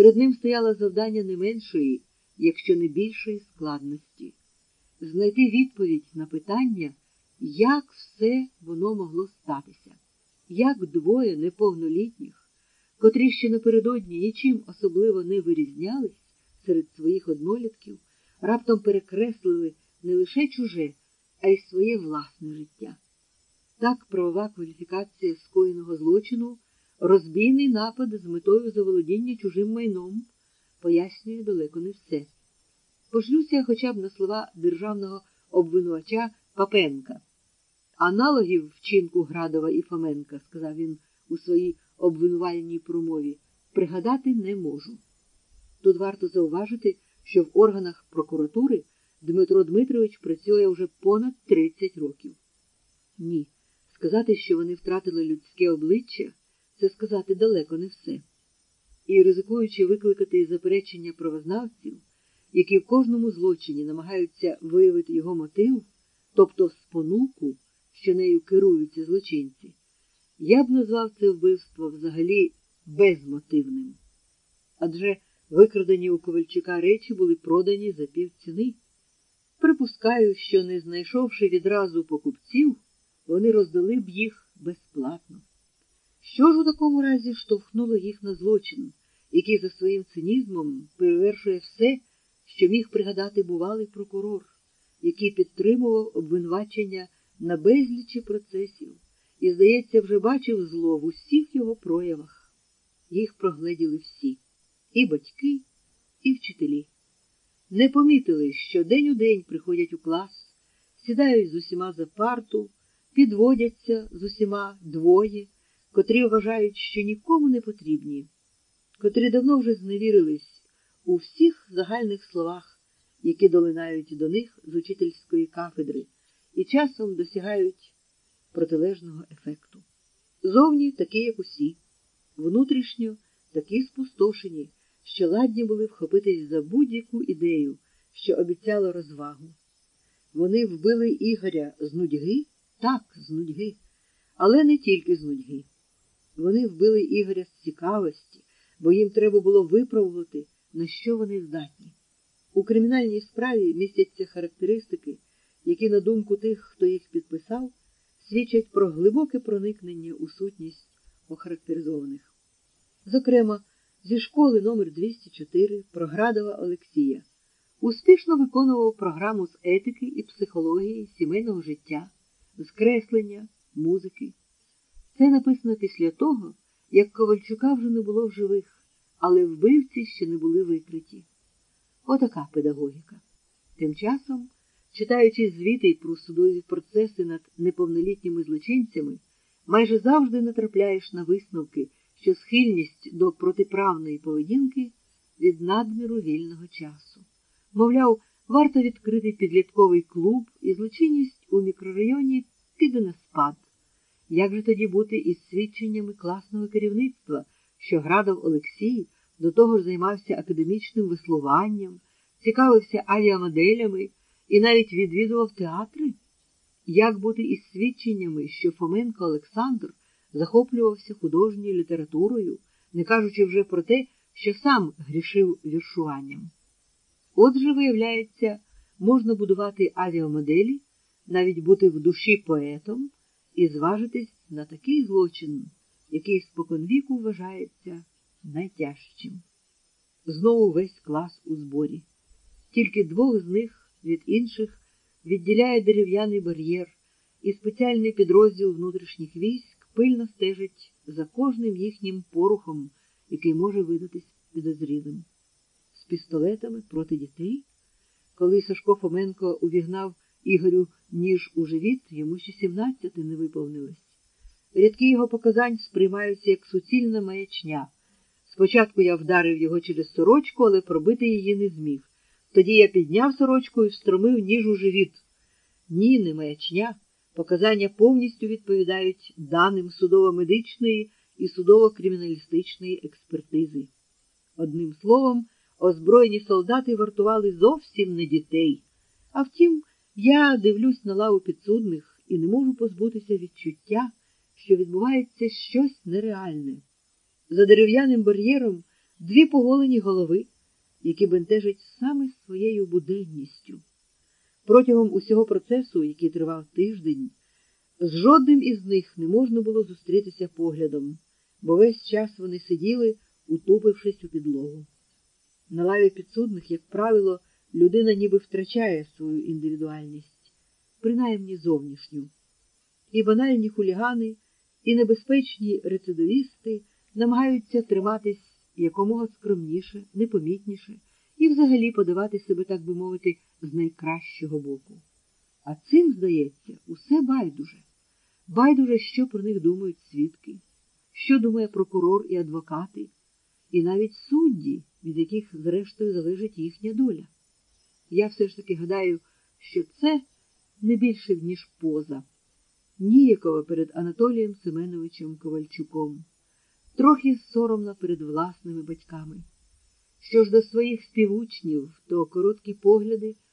Перед ним стояло завдання не меншої, якщо не більшої складності знайти відповідь на питання, як все воно могло статися, як двоє неповнолітніх, котрі ще напередодні нічим особливо не вирізнялись серед своїх однолітків, раптом перекреслили не лише чуже, а й своє власне життя. Так правова кваліфікація скоєного злочину, розбійний напад з метою заволодіння чужим майном пояснює далеко не все. Пошлюся хоча б на слова державного обвинувача Папенка. Аналогів вчинку Градова і Фоменка, сказав він у своїй обвинувальній промові, пригадати не можу. Тут варто зауважити, що в органах прокуратури Дмитро Дмитрович працює вже понад 30 років. Ні, сказати, що вони втратили людське обличчя, це сказати далеко не все. І ризикуючи викликати заперечення правознавців, які в кожному злочині намагаються виявити його мотив, тобто спонуку, що нею керуються злочинці, я б назвав це вбивство взагалі безмотивним. Адже викрадені у Ковальчука речі були продані за півціни. Припускаю, що, не знайшовши відразу покупців, вони роздали б їх безплатно. Що ж у такому разі штовхнуло їх на злочин, який за своїм цинізмом перевершує все, що міг пригадати бувалий прокурор, який підтримував обвинувачення на безлічі процесів і, здається, вже бачив зло в усіх його проявах. Їх прогледіли всі і батьки, і вчителі. Не помітили, що день у день приходять у клас, сідають з усіма за парту, підводяться з усіма двоє, котрі вважають, що нікому не потрібні, котрі давно вже зневірились у всіх загальних словах, які долинають до них з учительської кафедри, і часом досягають протилежного ефекту. Зовні такі, як усі, внутрішньо такі спустошені, що ладні були вхопитись за будь-яку ідею, що обіцяла розвагу. Вони вбили Ігоря з нудьги, так, з нудьги, але не тільки з нудьги. Вони вбили Ігоря з цікавості, бо їм треба було випробувати, на що вони здатні. У кримінальній справі містяться характеристики, які, на думку тих, хто їх підписав, свідчать про глибоке проникнення у сутність охарактеризованих. Зокрема, зі школи номер 204 Проградова Олексія успішно виконував програму з етики і психології сімейного життя, з креслення, музики. Це написано після того, як Ковальчука вже не було в живих, але вбивці ще не були викриті. Отака педагогіка. Тим часом, читаючи звіти про судові процеси над неповнолітніми злочинцями, майже завжди натрапляєш на висновки, що схильність до протиправної поведінки від надміру вільного часу. Мовляв, варто відкрити підлітковий клуб і злочинність у мікрорайоні піде на спад. Як же тоді бути із свідченнями класного керівництва, що Градов Олексій до того ж займався академічним веслуванням, цікавився авіамоделями і навіть відвідував театри? Як бути із свідченнями, що Фоменко Олександр захоплювався художньою літературою, не кажучи вже про те, що сам грішив віршуванням? Отже, виявляється, можна будувати авіамоделі, навіть бути в душі поетом і зважитись на такий злочин, який споконвіку вважається найтяжчим. Знову весь клас у зборі. Тільки двох з них від інших відділяє дерев'яний бар'єр, і спеціальний підрозділ внутрішніх військ пильно стежить за кожним їхнім порухом, який може видатись підозрілим. З пістолетами проти дітей. Коли Сашко Фоменко увігнав Ігорю ніж у живіт, йому ще сімнадцяти не виповнилось. Рядки його показань сприймаються як суцільна маячня. Спочатку я вдарив його через сорочку, але пробити її не зміг. Тоді я підняв сорочку і встромив ніж у живіт. Ні, не маячня. Показання повністю відповідають даним судово-медичної і судово-криміналістичної експертизи. Одним словом, озброєні солдати вартували зовсім не дітей. А втім, я дивлюсь на лаву підсудних і не можу позбутися відчуття, що відбувається щось нереальне. За дерев'яним бар'єром дві поголені голови, які бентежать саме своєю буденністю. Протягом усього процесу, який тривав тиждень, з жодним із них не можна було зустрітися поглядом, бо весь час вони сиділи, утупившись у підлогу. На лаві підсудних, як правило, людина ніби втрачає свою індивідуальність, принаймні зовнішню. І банальні хулігани, і небезпечні рецидивісти намагаються триматись якомога скромніше, непомітніше і взагалі подавати себе, так би мовити, з найкращого боку. А цим, здається, усе байдуже. Байдуже, що про них думають свідки, що думає прокурор і адвокати, і навіть судді, від яких, зрештою, залежить їхня доля. Я все ж таки гадаю, що це не більше, ніж поза, ніякова перед Анатолієм Семеновичем Ковальчуком, трохи соромна перед власними батьками. Що ж до своїх співучнів, то короткі погляди.